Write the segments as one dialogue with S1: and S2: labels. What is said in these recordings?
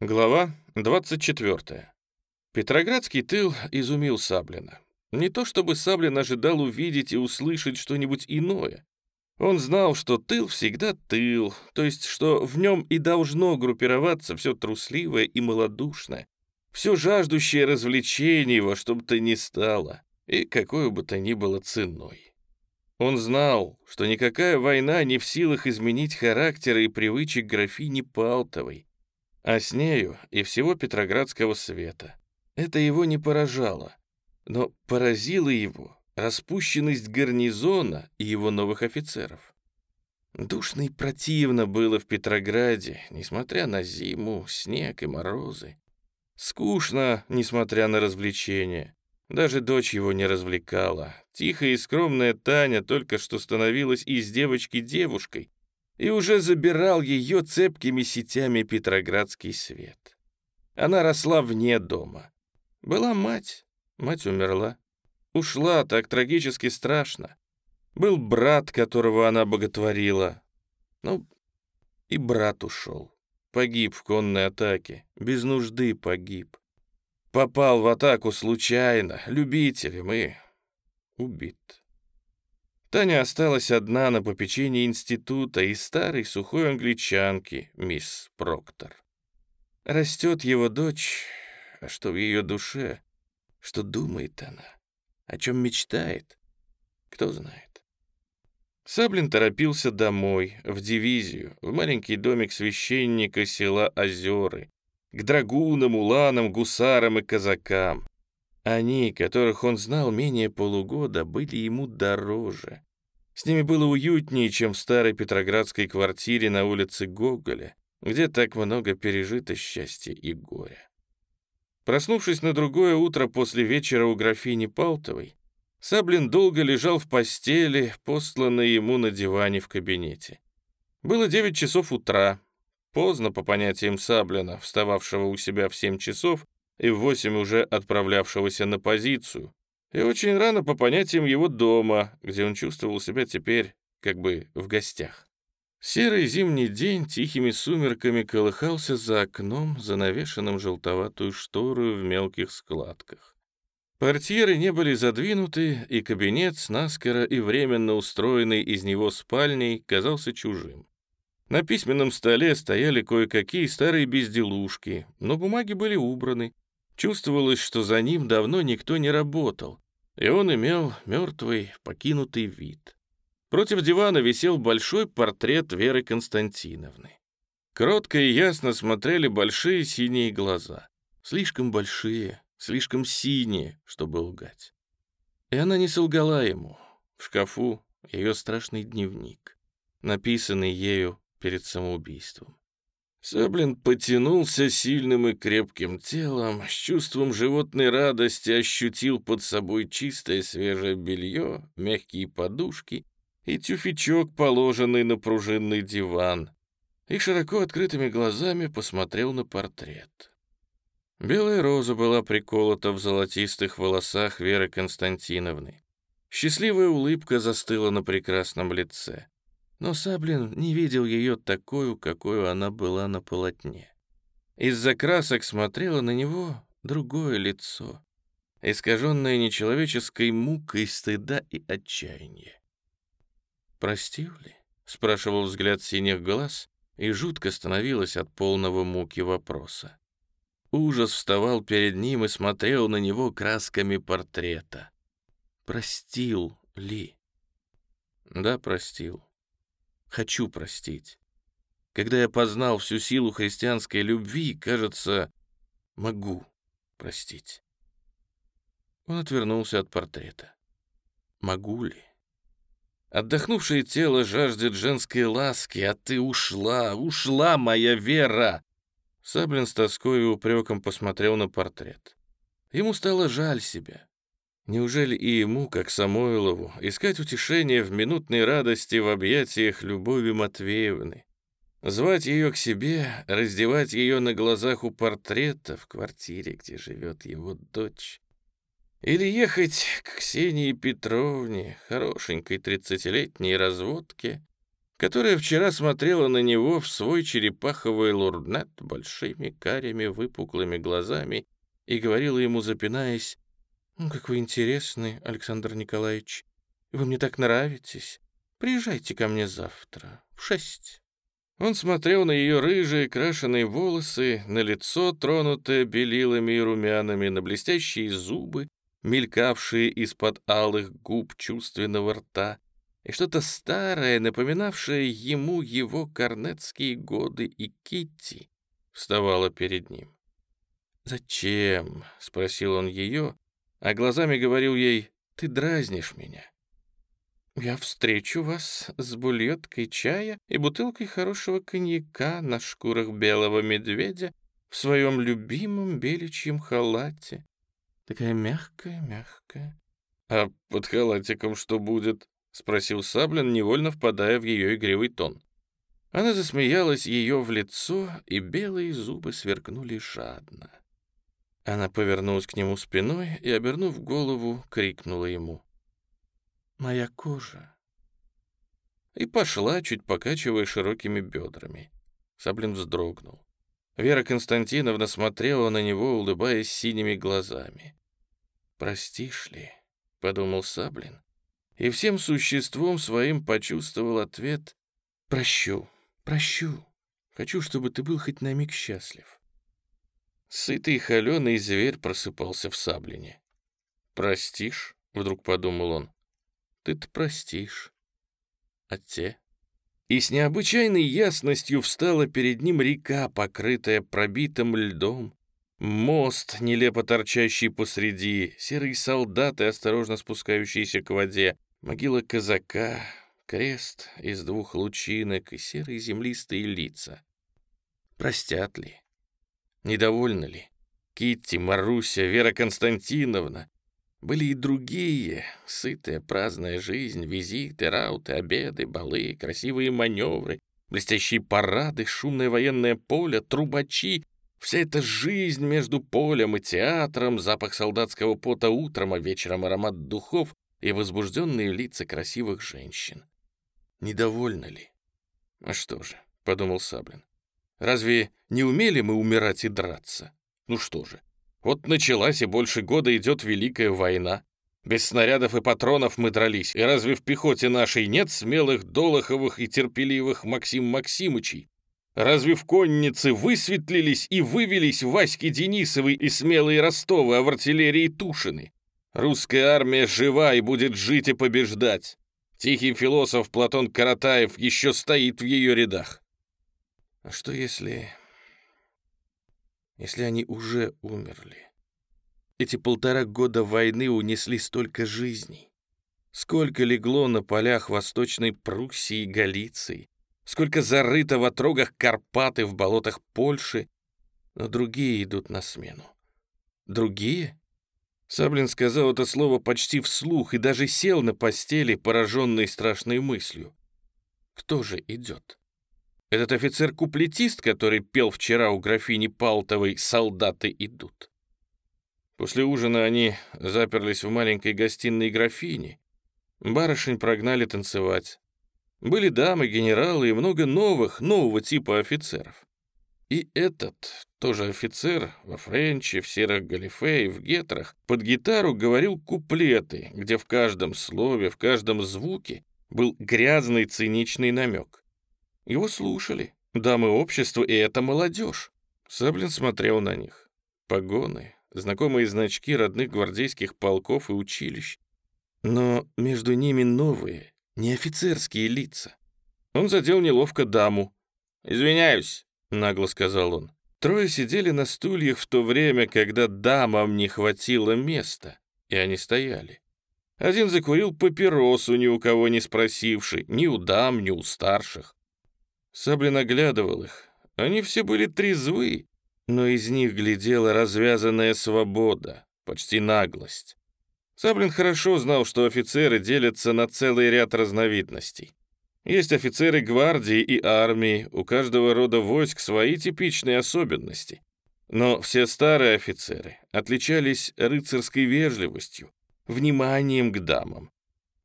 S1: Глава 24. Петроградский тыл изумил Саблина. Не то чтобы Саблин ожидал увидеть и услышать что-нибудь иное. Он знал, что тыл всегда тыл, то есть что в нем и должно группироваться все трусливое и малодушное, все жаждущее развлечений во что бы то ни стало, и какой бы то ни было ценой. Он знал, что никакая война не в силах изменить характера и привычек графини Палтовой, а с нею и всего Петроградского света. Это его не поражало, но поразила его распущенность гарнизона и его новых офицеров. Душно и противно было в Петрограде, несмотря на зиму, снег и морозы. Скучно, несмотря на развлечения. Даже дочь его не развлекала. Тихая и скромная Таня только что становилась из девочки девушкой, и уже забирал ее цепкими сетями петроградский свет. Она росла вне дома. Была мать, мать умерла. Ушла так трагически страшно. Был брат, которого она боготворила. Ну, и брат ушел. Погиб в конной атаке, без нужды погиб. Попал в атаку случайно, любителем и убит. Таня осталась одна на попечении института и старой сухой англичанки, мисс Проктор. Растет его дочь, а что в ее душе, что думает она, о чем мечтает, кто знает. Саблин торопился домой, в дивизию, в маленький домик священника села Озеры, к драгунам, уланам, гусарам и казакам. Они, которых он знал менее полугода, были ему дороже. С ними было уютнее, чем в старой петроградской квартире на улице Гоголя, где так много пережито счастья и горя. Проснувшись на другое утро после вечера у графини Палтовой, Саблин долго лежал в постели, посланной ему на диване в кабинете. Было девять часов утра, поздно по понятиям Саблина, встававшего у себя в семь часов и в восемь уже отправлявшегося на позицию, и очень рано по понятиям его дома, где он чувствовал себя теперь как бы в гостях. Серый зимний день тихими сумерками колыхался за окном, занавешенным желтоватую штору в мелких складках. Портьеры не были задвинуты, и кабинет с наскоро и временно устроенный из него спальней казался чужим. На письменном столе стояли кое-какие старые безделушки, но бумаги были убраны. Чувствовалось, что за ним давно никто не работал, и он имел мертвый, покинутый вид. Против дивана висел большой портрет Веры Константиновны. Кротко и ясно смотрели большие синие глаза. Слишком большие, слишком синие, чтобы лгать. И она не солгала ему. В шкафу ее страшный дневник, написанный ею перед самоубийством. Саблин потянулся сильным и крепким телом, с чувством животной радости ощутил под собой чистое свежее белье, мягкие подушки и тюфячок, положенный на пружинный диван, и широко открытыми глазами посмотрел на портрет. Белая роза была приколота в золотистых волосах Веры Константиновны. Счастливая улыбка застыла на прекрасном лице но Саблин не видел ее такую, какой она была на полотне. Из-за красок смотрело на него другое лицо, искаженное нечеловеческой мукой стыда и отчаяния. «Простил ли?» — спрашивал взгляд синих глаз, и жутко становилось от полного муки вопроса. Ужас вставал перед ним и смотрел на него красками портрета. «Простил ли?» «Да, простил хочу простить. Когда я познал всю силу христианской любви, кажется, могу простить. Он отвернулся от портрета. Могу ли? Отдохнувшее тело жаждет женской ласки, а ты ушла, ушла, моя вера!» Саблин с тоской и упреком посмотрел на портрет. Ему стало жаль себя. Неужели и ему, как Самойлову, искать утешение в минутной радости в объятиях Любови Матвеевны? Звать ее к себе, раздевать ее на глазах у портрета в квартире, где живет его дочь? Или ехать к Ксении Петровне, хорошенькой тридцатилетней разводке, которая вчера смотрела на него в свой черепаховый лурнет большими карими выпуклыми глазами и говорила ему, запинаясь, «Ну, «Как вы интересны, Александр Николаевич. Вы мне так нравитесь. Приезжайте ко мне завтра в шесть». Он смотрел на ее рыжие крашеные волосы, на лицо, тронутое белилами и румянами, на блестящие зубы, мелькавшие из-под алых губ чувственного рта, и что-то старое, напоминавшее ему его корнетские годы и Китти, вставало перед ним. «Зачем?» — спросил он ее, а глазами говорил ей «Ты дразнишь меня». «Я встречу вас с бульеткой чая и бутылкой хорошего коньяка на шкурах белого медведя в своем любимом беличьем халате. Такая мягкая-мягкая». «А под халатиком что будет?» — спросил Саблин, невольно впадая в ее игривый тон. Она засмеялась ее в лицо, и белые зубы сверкнули жадно. Она повернулась к нему спиной и, обернув голову, крикнула ему. «Моя кожа!» И пошла, чуть покачивая широкими бедрами. Саблин вздрогнул. Вера Константиновна смотрела на него, улыбаясь синими глазами. «Простишь ли?» — подумал Саблин. И всем существом своим почувствовал ответ «Прощу, прощу. Хочу, чтобы ты был хоть на миг счастлив». Сытый холеный зверь просыпался в саблине. «Простишь?» — вдруг подумал он. «Ты-то простишь. А те?» И с необычайной ясностью встала перед ним река, покрытая пробитым льдом, мост, нелепо торчащий посреди, серые солдаты, осторожно спускающиеся к воде, могила казака, крест из двух лучинок и серые землистые лица. Простят ли? Недовольны ли? Китти, Маруся, Вера Константиновна. Были и другие. Сытая, праздная жизнь, визиты, рауты, обеды, балы, красивые маневры, блестящие парады, шумное военное поле, трубачи. Вся эта жизнь между полем и театром, запах солдатского пота утром, а вечером аромат духов и возбужденные лица красивых женщин. Недовольны ли? А что же, — подумал Саблин, Разве не умели мы умирать и драться? Ну что же, вот началась и больше года идет Великая война. Без снарядов и патронов мы дрались, и разве в пехоте нашей нет смелых Долоховых и терпеливых Максим Максимычей? Разве в коннице высветлились и вывелись Васьки Денисовы и смелые Ростовы, а в артиллерии Тушины? Русская армия жива и будет жить и побеждать. Тихий философ Платон Каратаев еще стоит в ее рядах. А что если... Если они уже умерли? Эти полтора года войны унесли столько жизней. Сколько легло на полях Восточной Пруссии и Галиции, сколько зарыто в отрогах Карпаты в болотах Польши, но другие идут на смену. Другие? Саблин сказал это слово почти вслух и даже сел на постели, пораженный страшной мыслью. Кто же идет? Этот офицер-куплетист, который пел вчера у графини Палтовой «Солдаты идут». После ужина они заперлись в маленькой гостиной графини. Барышень прогнали танцевать. Были дамы, генералы и много новых, нового типа офицеров. И этот, тоже офицер, во френче, в серых галифе и в гетрах, под гитару говорил куплеты, где в каждом слове, в каждом звуке был грязный циничный намек. Его слушали. Дамы общества, и это молодежь. Саблин смотрел на них. Погоны, знакомые значки родных гвардейских полков и училищ. Но между ними новые, не офицерские лица. Он задел неловко даму. «Извиняюсь», — нагло сказал он. Трое сидели на стульях в то время, когда дамам не хватило места, и они стояли. Один закурил папиросу, ни у кого не спросивший, ни у дам, ни у старших. Саблин оглядывал их. Они все были трезвы, но из них глядела развязанная свобода, почти наглость. Саблин хорошо знал, что офицеры делятся на целый ряд разновидностей. Есть офицеры гвардии и армии, у каждого рода войск свои типичные особенности. Но все старые офицеры отличались рыцарской вежливостью, вниманием к дамам.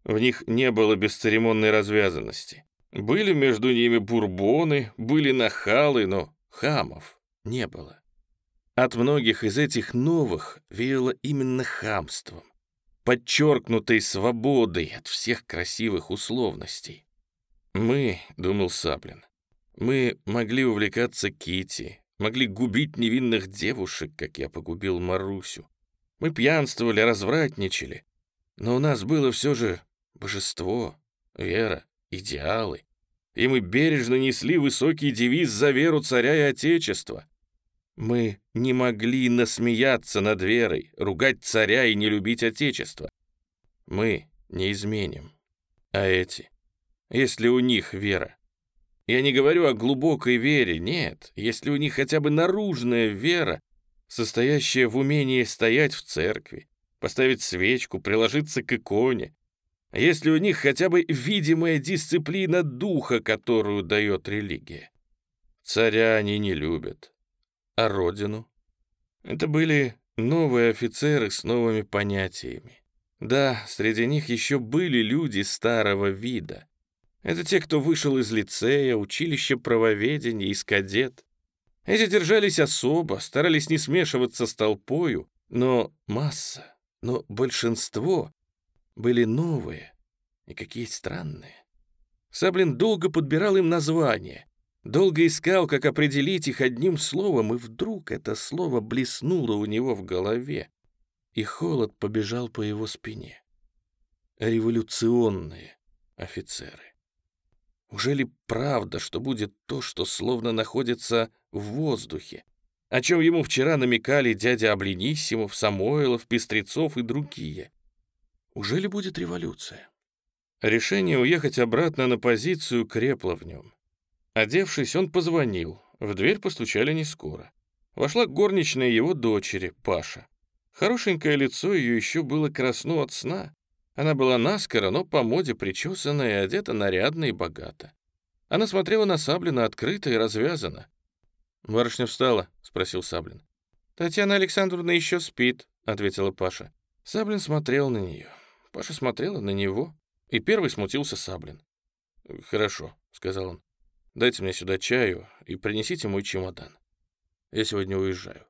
S1: В них не было бесцеремонной развязанности. Были между ними бурбоны, были нахалы, но хамов не было. От многих из этих новых веяло именно хамством, подчеркнутой свободой от всех красивых условностей. «Мы», — думал Саблин, — «мы могли увлекаться Кити, могли губить невинных девушек, как я погубил Марусю. Мы пьянствовали, развратничали, но у нас было все же божество, вера, идеалы, и мы бережно несли высокий девиз за веру царя и отечества. Мы не могли насмеяться над верой, ругать царя и не любить отечество. Мы не изменим. А эти? Если у них вера. Я не говорю о глубокой вере, нет. Если у них хотя бы наружная вера, состоящая в умении стоять в церкви, поставить свечку, приложиться к иконе, если у них хотя бы видимая дисциплина духа, которую дает религия. Царя они не любят. А родину? Это были новые офицеры с новыми понятиями. Да, среди них еще были люди старого вида. Это те, кто вышел из лицея, училища правоведения, из кадет. Эти держались особо, старались не смешиваться с толпою, но масса, но большинство были новые и какие странные. Саблин долго подбирал им названия, долго искал, как определить их одним словом, и вдруг это слово блеснуло у него в голове, и холод побежал по его спине. Революционные офицеры. Уже ли правда, что будет то, что словно находится в воздухе, о чем ему вчера намекали дядя Облениссимов, Самойлов, Пестрецов и другие? Уже ли будет революция? Решение уехать обратно на позицию крепло в нем. Одевшись, он позвонил. В дверь постучали не скоро. Вошла горничная его дочери, Паша. Хорошенькое лицо ее еще было красно от сна. Она была наскоро, но по моде причесана и одета нарядно и богато. Она смотрела на Саблина открыто и развязанно. «Барышня встала?» — спросил Саблин. «Татьяна Александровна еще спит», — ответила Паша. Саблин смотрел на нее. Паша смотрела на него, и первый смутился Саблин. «Хорошо», — сказал он. «Дайте мне сюда чаю и принесите мой чемодан. Я сегодня уезжаю».